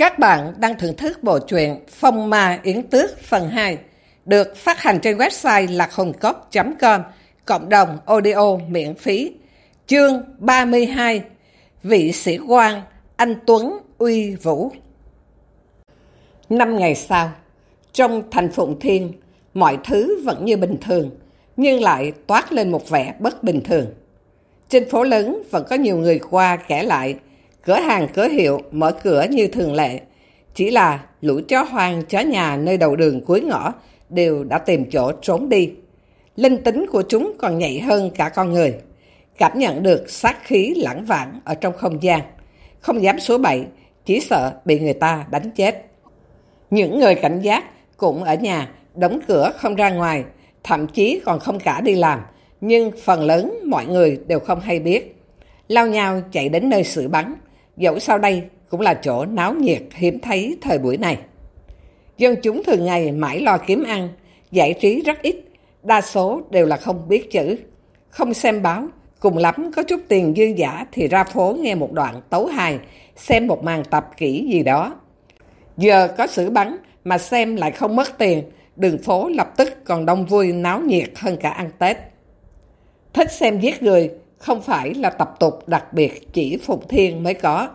Các bạn đang thưởng thức bộ truyện Phong Ma Yến Tước phần 2 được phát hành trên website lạchồngcốc.com cộng đồng audio miễn phí. Chương 32 Vị sĩ quan Anh Tuấn Uy Vũ Năm ngày sau, trong thành Phụng Thiên, mọi thứ vẫn như bình thường, nhưng lại toát lên một vẻ bất bình thường. Trên phố lớn vẫn có nhiều người qua kể lại, cửa hàng cửa hiệu mở cửa như thường lệ. Chỉ là lũ chó hoang chó nhà nơi đầu đường cuối ngõ đều đã tìm chỗ trốn đi. Linh tính của chúng còn nhạy hơn cả con người. Cảm nhận được sát khí lãng vãng ở trong không gian. Không dám số bậy, chỉ sợ bị người ta đánh chết. Những người cảnh giác cũng ở nhà, đóng cửa không ra ngoài, thậm chí còn không cả đi làm, nhưng phần lớn mọi người đều không hay biết. Lao nhau chạy đến nơi xử bắn, dẫu sau đây cũng là chỗ náo nhiệt hiếm thấy thời buổi này. Dân chúng thường ngày mãi lo kiếm ăn, giải trí rất ít, đa số đều là không biết chữ, không xem báo, cùng lắm có chút tiền dư giả thì ra phố nghe một đoạn tấu hài, xem một màn tập kỹ gì đó. Giờ có xử bắn mà xem lại không mất tiền, đường phố lập tức còn đông vui náo nhiệt hơn cả ăn Tết. Thích xem giết người không phải là tập tục đặc biệt chỉ Phụng Thiên mới có.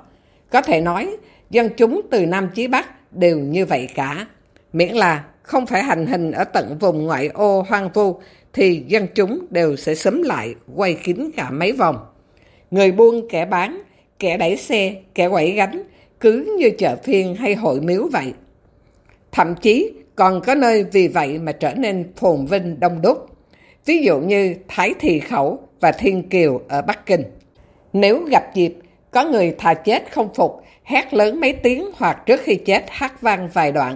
Có thể nói, dân chúng từ Nam chí Bắc đều như vậy cả. Miễn là không phải hành hình ở tận vùng ngoại ô hoang vu, thì dân chúng đều sẽ sớm lại, quay kín cả mấy vòng. Người buôn, kẻ bán, kẻ đẩy xe, kẻ quẩy gánh, cứ như chợ phiên hay hội miếu vậy. Thậm chí còn có nơi vì vậy mà trở nên phồn vinh đông đúc. Ví dụ như Thái Thị Khẩu và Thiên Kiều ở Bắc Kinh. Nếu gặp dịp, có người thà chết không phục, hét lớn mấy tiếng hoặc trước khi chết hát vang vài đoạn,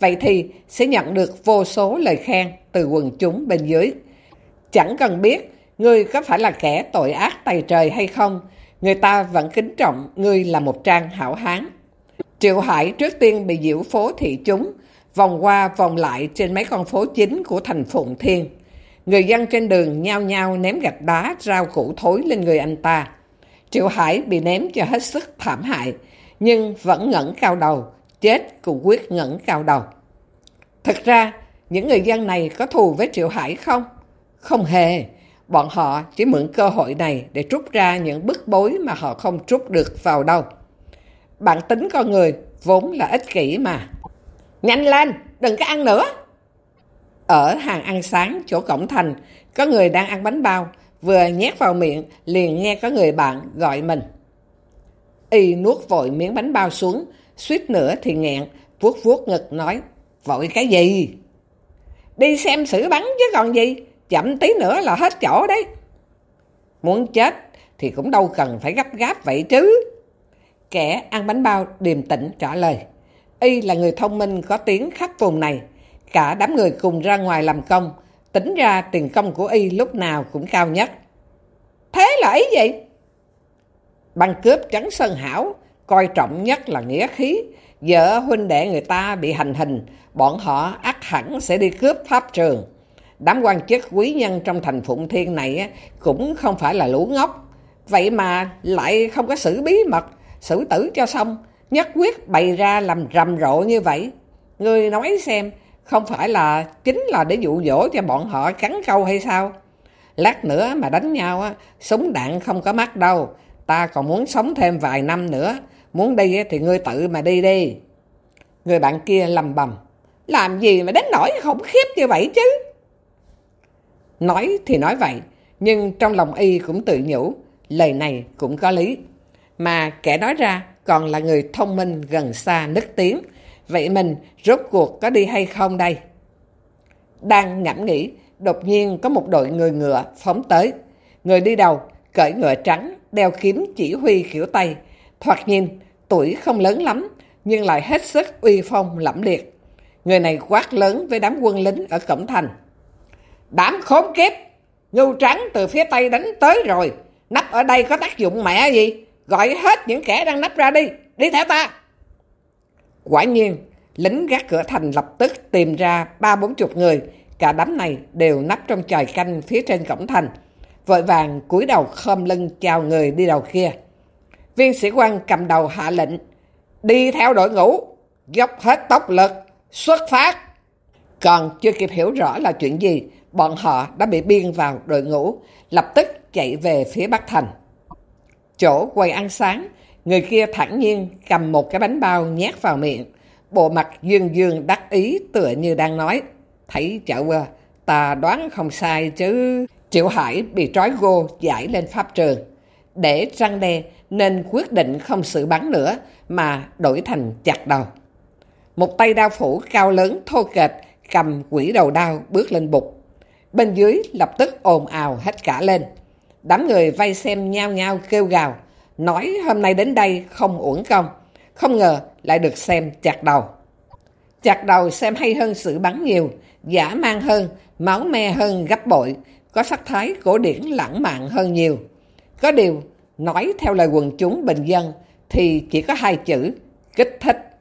vậy thì sẽ nhận được vô số lời khen từ quần chúng bên dưới. Chẳng cần biết người có phải là kẻ tội ác tày trời hay không, người ta vẫn kính trọng ngươi là một trang hảo hán. Triệu Hải trước tiên bị diễu phố thị chúng, vòng qua vòng lại trên mấy con phố chính của thành Phụng Thiên. Người dân trên đường nhao nhao ném gạch đá, rau củ thối lên người anh ta. Triệu Hải bị ném cho hết sức thảm hại, nhưng vẫn ngẩng cao đầu, chết cũng quyết ngẩng cao đầu. Thật ra, những người dân này có thù với Triệu Hải không? Không hề. Bọn họ chỉ mượn cơ hội này để trút ra những bức bối mà họ không trút được vào đâu. Bản tính con người vốn là ích kỷ mà. Nhanh lên, đừng có ăn nữa. Ở hàng ăn sáng chỗ cổng thành, có người đang ăn bánh bao, vừa nhét vào miệng liền nghe có người bạn gọi mình. Y nuốt vội miếng bánh bao xuống, suýt nữa thì nghẹn, vuốt vuốt ngực nói, vội cái gì? Đi xem xử bắn chứ còn gì, chậm tí nữa là hết chỗ đấy. Muốn chết thì cũng đâu cần phải gấp gáp vậy chứ. Kẻ ăn bánh bao điềm tĩnh trả lời. Y là người thông minh có tiếng khắp vùng này. Cả đám người cùng ra ngoài làm công, tính ra tiền công của Y lúc nào cũng cao nhất. Thế là ý gì? Băng cướp trắng sơn hảo, coi trọng nhất là nghĩa khí. Vợ huynh đệ người ta bị hành hình, bọn họ ắt hẳn sẽ đi cướp pháp trường. Đám quan chức quý nhân trong thành Phụng Thiên này cũng không phải là lũ ngốc. Vậy mà lại không có xử bí mật, xử tử cho xong, nhất quyết bày ra làm rầm rộ như vậy. Người nói xem, không phải là chính là để dụ dỗ cho bọn họ cắn câu hay sao? Lát nữa mà đánh nhau, á, súng đạn không có mắt đâu. Ta còn muốn sống thêm vài năm nữa. Muốn đi thì ngươi tự mà đi đi. Người bạn kia lầm bầm. Làm gì mà đến nỗi khủng khiếp như vậy chứ? Nói thì nói vậy, nhưng trong lòng y cũng tự nhủ, lời này cũng có lý. Mà kẻ nói ra còn là người thông minh gần xa nức tiếng. Vậy mình rốt cuộc có đi hay không đây? Đang ngẫm nghĩ, đột nhiên có một đội người ngựa phóng tới. Người đi đầu, cởi ngựa trắng, đeo kiếm chỉ huy kiểu tay. Thoạt nhìn, tuổi không lớn lắm, nhưng lại hết sức uy phong lẫm liệt. Người này quát lớn với đám quân lính ở cổng thành. Đám khốn kiếp, ngưu trắng từ phía tây đánh tới rồi. Nắp ở đây có tác dụng mẹ gì? Gọi hết những kẻ đang nắp ra đi, đi theo ta. Quả nhiên, lính gác cửa thành lập tức tìm ra ba bốn chục người, cả đám này đều nắp trong tròi canh phía trên cổng thành. Vội vàng cúi đầu khom lưng chào người đi đầu kia. Viên sĩ quan cầm đầu hạ lệnh, đi theo đội ngũ, dốc hết tốc lực, xuất phát. Còn chưa kịp hiểu rõ là chuyện gì, bọn họ đã bị biên vào đội ngũ, lập tức chạy về phía Bắc Thành. Chỗ quầy ăn sáng, người kia thẳng nhiên cầm một cái bánh bao nhét vào miệng, bộ mặt dương dương đắc ý tựa như đang nói. Thấy chợ vừa, ta đoán không sai chứ. Triệu Hải bị trói gô giải lên pháp trường. Để răng đe nên quyết định không xử bắn nữa mà đổi thành chặt đầu. Một tay đao phủ cao lớn thô kệch cầm quỷ đầu đao bước lên bục. Bên dưới lập tức ồn ào hết cả lên. Đám người vây xem nhao nhao kêu gào, nói hôm nay đến đây không uổng công. Không ngờ lại được xem chặt đầu. Chặt đầu xem hay hơn sự bắn nhiều, giả mang hơn, máu me hơn gấp bội, có sắc thái cổ điển lãng mạn hơn nhiều. Có điều, nói theo lời quần chúng bình dân thì chỉ có hai chữ, kích thích.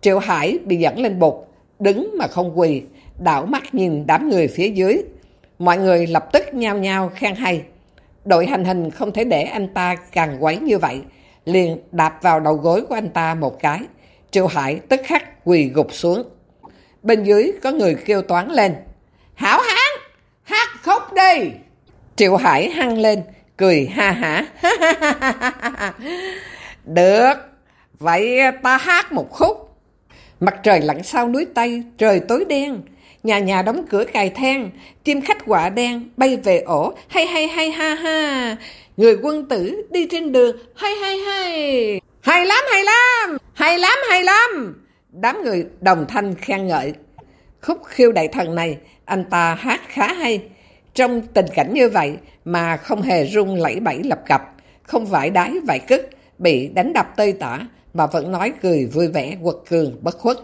Triệu Hải bị dẫn lên bục, đứng mà không quỳ, đảo mắt nhìn đám người phía dưới. Mọi người lập tức nhao nhao khen hay. Đội hành hình không thể để anh ta càng quấy như vậy, liền đạp vào đầu gối của anh ta một cái. Triệu Hải tức khắc quỳ gục xuống. Bên dưới có người kêu toán lên. Hảo hán, hát khóc đi. Triệu Hải hăng lên, cười ha hả. Được, vậy ta hát một khúc. Mặt trời lặn sau núi Tây, trời tối đen. Nhà nhà đóng cửa cài then, chim khách quả đen bay về ổ, hay hay hay ha ha. Người quân tử đi trên đường, hay hay hay. Hay lắm, hay lắm, hay lắm, hay lắm. Đám người đồng thanh khen ngợi. Khúc khiêu đại thần này, anh ta hát khá hay. Trong tình cảnh như vậy mà không hề rung lẫy bẫy lập cập, không vải đái vải cứt, bị đánh đập tơi tả mà vẫn nói cười vui vẻ quật cường bất khuất.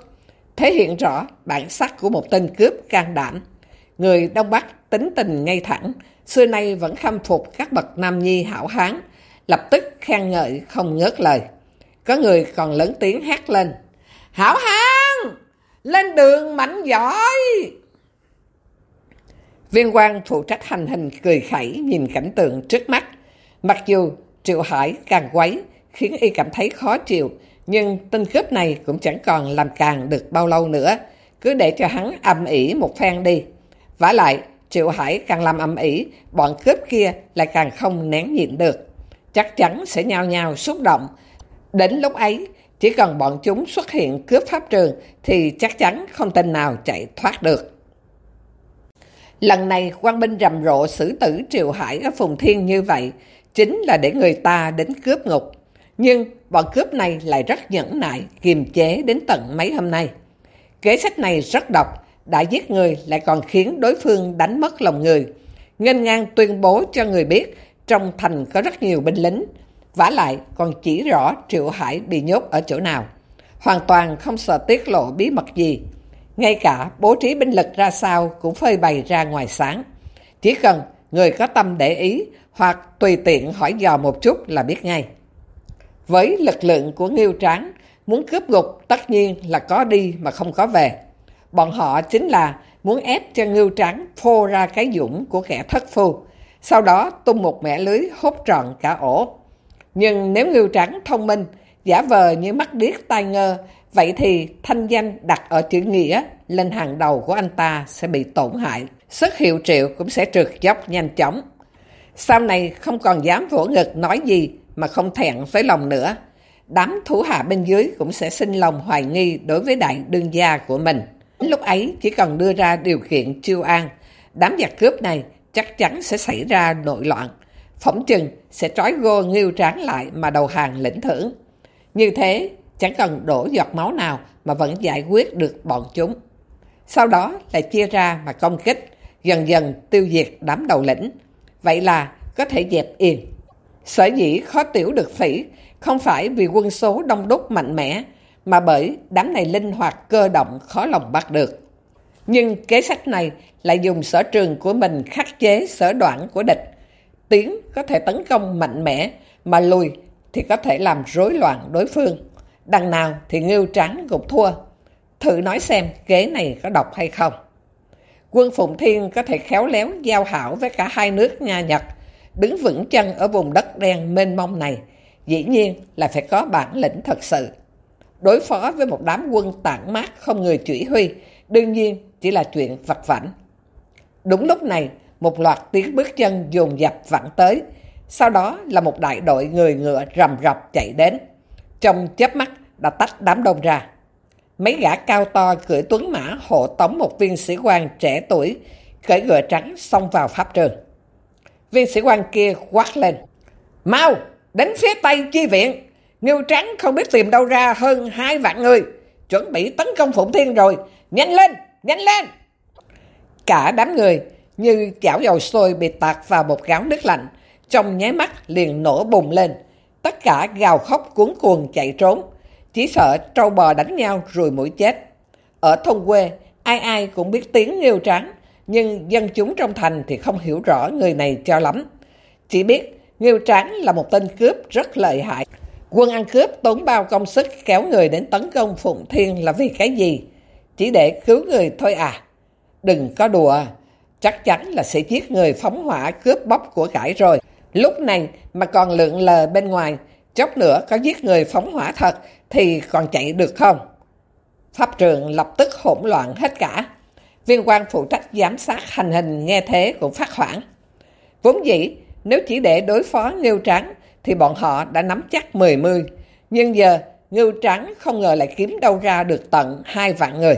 Thể hiện rõ bản sắc của một tên cướp can đảm. Người Đông Bắc tính tình ngay thẳng, xưa nay vẫn khâm phục các bậc nam nhi hảo hán, lập tức khen ngợi không ngớt lời. Có người còn lớn tiếng hát lên. Hảo hán! Lên đường mạnh giỏi! Viên quan phụ trách hành hình cười khẩy nhìn cảnh tượng trước mắt. Mặc dù Triệu Hải càng quấy, khiến y cảm thấy khó chịu, nhưng tên cướp này cũng chẳng còn làm càng được bao lâu nữa. Cứ để cho hắn âm ỉ một phen đi. vả lại, Triệu Hải càng làm âm ỉ, bọn cướp kia lại càng không nén nhịn được. Chắc chắn sẽ nhao nhao xúc động. Đến lúc ấy, chỉ cần bọn chúng xuất hiện cướp pháp trường thì chắc chắn không tên nào chạy thoát được. Lần này quan binh rầm rộ xử tử Triệu Hải ở Phùng Thiên như vậy chính là để người ta đến cướp ngục. Nhưng bọn cướp này lại rất nhẫn nại, kiềm chế đến tận mấy hôm nay. Kế sách này rất độc, đã giết người lại còn khiến đối phương đánh mất lòng người. Ngân ngang tuyên bố cho người biết trong thành có rất nhiều binh lính, vả lại còn chỉ rõ Triệu Hải bị nhốt ở chỗ nào. Hoàn toàn không sợ tiết lộ bí mật gì. Ngay cả bố trí binh lực ra sao cũng phơi bày ra ngoài sáng. Chỉ cần người có tâm để ý hoặc tùy tiện hỏi dò một chút là biết ngay. Với lực lượng của Nghiêu Tráng, muốn cướp gục tất nhiên là có đi mà không có về. Bọn họ chính là muốn ép cho Ngưu Tráng phô ra cái dũng của kẻ thất phu, sau đó tung một mẻ lưới hút trọn cả ổ. Nhưng nếu Ngưu Tráng thông minh, giả vờ như mắt điếc tai ngơ, vậy thì thanh danh đặt ở chữ nghĩa lên hàng đầu của anh ta sẽ bị tổn hại. Sức hiệu triệu cũng sẽ trượt dốc nhanh chóng. Sau này không còn dám vỗ ngực nói gì mà không thẹn với lòng nữa. Đám thủ hạ bên dưới cũng sẽ sinh lòng hoài nghi đối với đại đương gia của mình. Lúc ấy chỉ cần đưa ra điều kiện chiêu an, đám giặc cướp này chắc chắn sẽ xảy ra nội loạn. Phỏng chừng sẽ trói gô nghiêu tráng lại mà đầu hàng lĩnh thưởng. Như thế, chẳng cần đổ giọt máu nào mà vẫn giải quyết được bọn chúng. Sau đó lại chia ra mà công kích, dần dần tiêu diệt đám đầu lĩnh. Vậy là có thể dẹp yên. Sở dĩ khó tiểu được phỉ không phải vì quân số đông đúc mạnh mẽ, mà bởi đám này linh hoạt cơ động khó lòng bắt được. Nhưng kế sách này lại dùng sở trường của mình khắc chế sở đoạn của địch. Tiến có thể tấn công mạnh mẽ, mà lùi thì có thể làm rối loạn đối phương. Đằng nào thì ngưu trắng gục thua. Thử nói xem kế này có độc hay không. Quân Phụng Thiên có thể khéo léo giao hảo với cả hai nước Nga Nhật, đứng vững chân ở vùng đất đen mênh mông này, dĩ nhiên là phải có bản lĩnh thật sự. Đối phó với một đám quân tản mát không người chỉ huy, đương nhiên chỉ là chuyện vặt vảnh. Đúng lúc này, một loạt tiếng bước chân dồn dập vặn tới, sau đó là một đại đội người ngựa rầm rập chạy đến. Trong chớp mắt đã tách đám đông ra. Mấy gã cao to cưỡi tuấn mã hộ tống một viên sĩ quan trẻ tuổi, cởi ngựa trắng xông vào pháp trường. Viên sĩ quan kia quát lên. Mau, đến phía tây chi viện. Ngưu trắng không biết tìm đâu ra hơn hai vạn người. Chuẩn bị tấn công Phụng Thiên rồi. Nhanh lên, nhanh lên. Cả đám người như chảo dầu sôi bị tạt vào một gáo nước lạnh. Trong nháy mắt liền nổ bùng lên. Tất cả gào khóc cuốn cuồng chạy trốn. Chỉ sợ trâu bò đánh nhau rồi mũi chết. Ở thôn quê, ai ai cũng biết tiếng nghiêu trắng, nhưng dân chúng trong thành thì không hiểu rõ người này cho lắm. Chỉ biết Nghiêu Tráng là một tên cướp rất lợi hại. Quân ăn cướp tốn bao công sức kéo người đến tấn công Phụng Thiên là vì cái gì? Chỉ để cứu người thôi à? Đừng có đùa, chắc chắn là sẽ giết người phóng hỏa cướp bóc của cải rồi. Lúc này mà còn lượng lờ bên ngoài, chốc nữa có giết người phóng hỏa thật thì còn chạy được không? Pháp trường lập tức hỗn loạn hết cả. Viên quan phụ trách giám sát hành hình nghe thế cũng phát hoảng. Vốn dĩ, nếu chỉ để đối phó Ngưu Trắng thì bọn họ đã nắm chắc mười mươi. Nhưng giờ Ngưu Trắng không ngờ lại kiếm đâu ra được tận hai vạn người.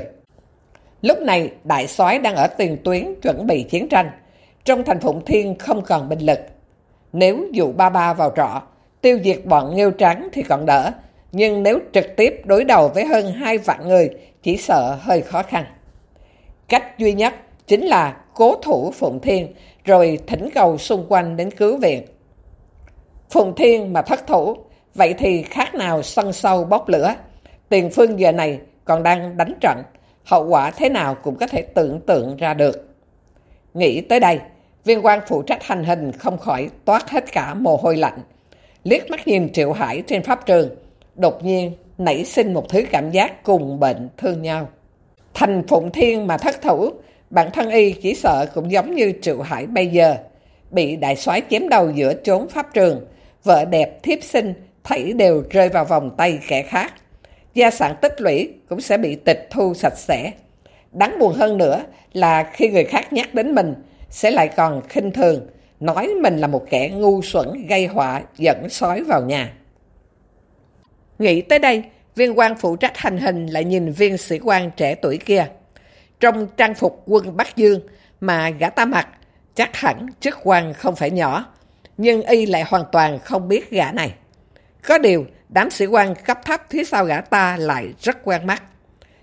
Lúc này đại soái đang ở tiền tuyến chuẩn bị chiến tranh. Trong thành Phụng Thiên không còn binh lực. Nếu dụ ba ba vào trọ, tiêu diệt bọn Ngưu Trắng thì còn đỡ. Nhưng nếu trực tiếp đối đầu với hơn hai vạn người, chỉ sợ hơi khó khăn. Cách duy nhất chính là cố thủ Phụng Thiên, rồi thỉnh cầu xung quanh đến cứu viện. Phụng Thiên mà thất thủ, vậy thì khác nào sân sâu bốc lửa. Tiền phương giờ này còn đang đánh trận, hậu quả thế nào cũng có thể tưởng tượng ra được. Nghĩ tới đây, viên quan phụ trách hành hình không khỏi toát hết cả mồ hôi lạnh. Liếc mắt nhìn Triệu Hải trên pháp trường, đột nhiên nảy sinh một thứ cảm giác cùng bệnh thương nhau. Thành Phụng Thiên mà thất thủ, bản thân y chỉ sợ cũng giống như Triệu Hải bây giờ. Bị đại soái chém đầu giữa trốn pháp trường, vợ đẹp thiếp sinh thảy đều rơi vào vòng tay kẻ khác. Gia sản tích lũy cũng sẽ bị tịch thu sạch sẽ. Đáng buồn hơn nữa là khi người khác nhắc đến mình, sẽ lại còn khinh thường, nói mình là một kẻ ngu xuẩn gây họa dẫn sói vào nhà. Nghĩ tới đây, viên quan phụ trách hành hình lại nhìn viên sĩ quan trẻ tuổi kia. Trong trang phục quân Bắc Dương mà gã ta mặc, chắc hẳn chức quan không phải nhỏ, nhưng y lại hoàn toàn không biết gã này. Có điều, đám sĩ quan cấp thấp phía sau gã ta lại rất quen mắt.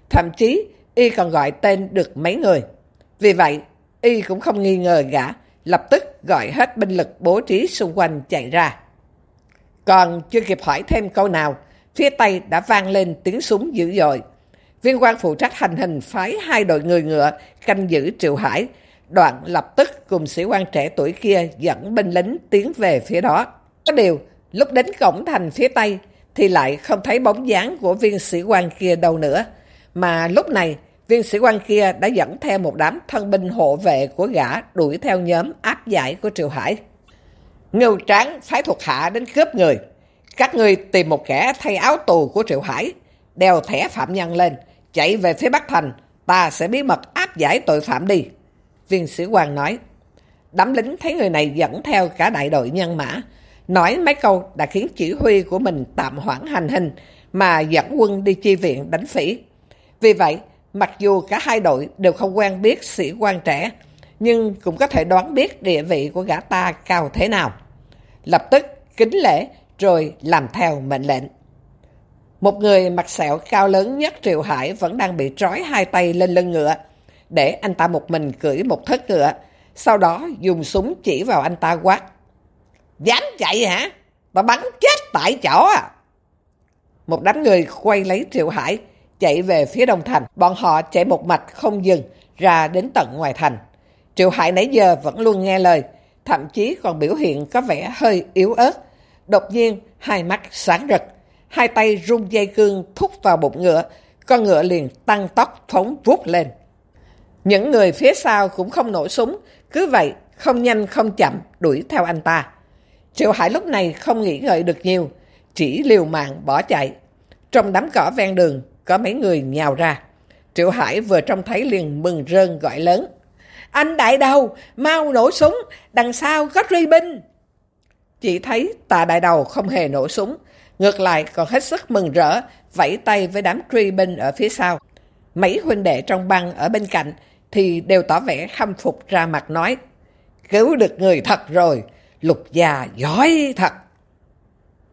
Thậm chí, y còn gọi tên được mấy người. Vì vậy, y cũng không nghi ngờ gã, lập tức gọi hết binh lực bố trí xung quanh chạy ra. Còn chưa kịp hỏi thêm câu nào, phía Tây đã vang lên tiếng súng dữ dội. Viên quan phụ trách hành hình phái hai đội người ngựa canh giữ Triệu Hải, đoạn lập tức cùng sĩ quan trẻ tuổi kia dẫn binh lính tiến về phía đó. Có điều, lúc đến cổng thành phía Tây thì lại không thấy bóng dáng của viên sĩ quan kia đâu nữa. Mà lúc này, viên sĩ quan kia đã dẫn theo một đám thân binh hộ vệ của gã đuổi theo nhóm áp giải của Triệu Hải. Ngưu Tráng phái thuộc hạ đến cướp người. Các người tìm một kẻ thay áo tù của Triệu Hải, đeo thẻ phạm nhân lên, chạy về phía Bắc Thành, ta sẽ bí mật áp giải tội phạm đi. Viên sĩ quan nói, đám lính thấy người này dẫn theo cả đại đội nhân mã, nói mấy câu đã khiến chỉ huy của mình tạm hoãn hành hình mà dẫn quân đi chi viện đánh phỉ. Vì vậy, mặc dù cả hai đội đều không quen biết sĩ quan trẻ, nhưng cũng có thể đoán biết địa vị của gã ta cao thế nào. Lập tức kính lễ rồi làm theo mệnh lệnh. Một người mặt sẹo cao lớn nhất Triệu Hải vẫn đang bị trói hai tay lên lưng ngựa, để anh ta một mình cưỡi một thất ngựa, sau đó dùng súng chỉ vào anh ta quát. Dám chạy hả? Tao bắn chết tại chỗ à? Một đám người quay lấy Triệu Hải, chạy về phía đông thành. Bọn họ chạy một mạch không dừng, ra đến tận ngoài thành. Triệu Hải nãy giờ vẫn luôn nghe lời, thậm chí còn biểu hiện có vẻ hơi yếu ớt. Đột nhiên, hai mắt sáng rực, hai tay rung dây cương thúc vào bụng ngựa, con ngựa liền tăng tốc phóng vút lên. Những người phía sau cũng không nổ súng, cứ vậy không nhanh không chậm đuổi theo anh ta. Triệu Hải lúc này không nghĩ ngợi được nhiều, chỉ liều mạng bỏ chạy. Trong đám cỏ ven đường, có mấy người nhào ra. Triệu Hải vừa trông thấy liền mừng rơn gọi lớn. Anh đại đầu, mau nổ súng, đằng sau có truy binh. Chỉ thấy tà đại đầu không hề nổ súng, ngược lại còn hết sức mừng rỡ, vẫy tay với đám truy binh ở phía sau. Mấy huynh đệ trong băng ở bên cạnh thì đều tỏ vẻ khâm phục ra mặt nói. Cứu được người thật rồi, lục già giỏi thật.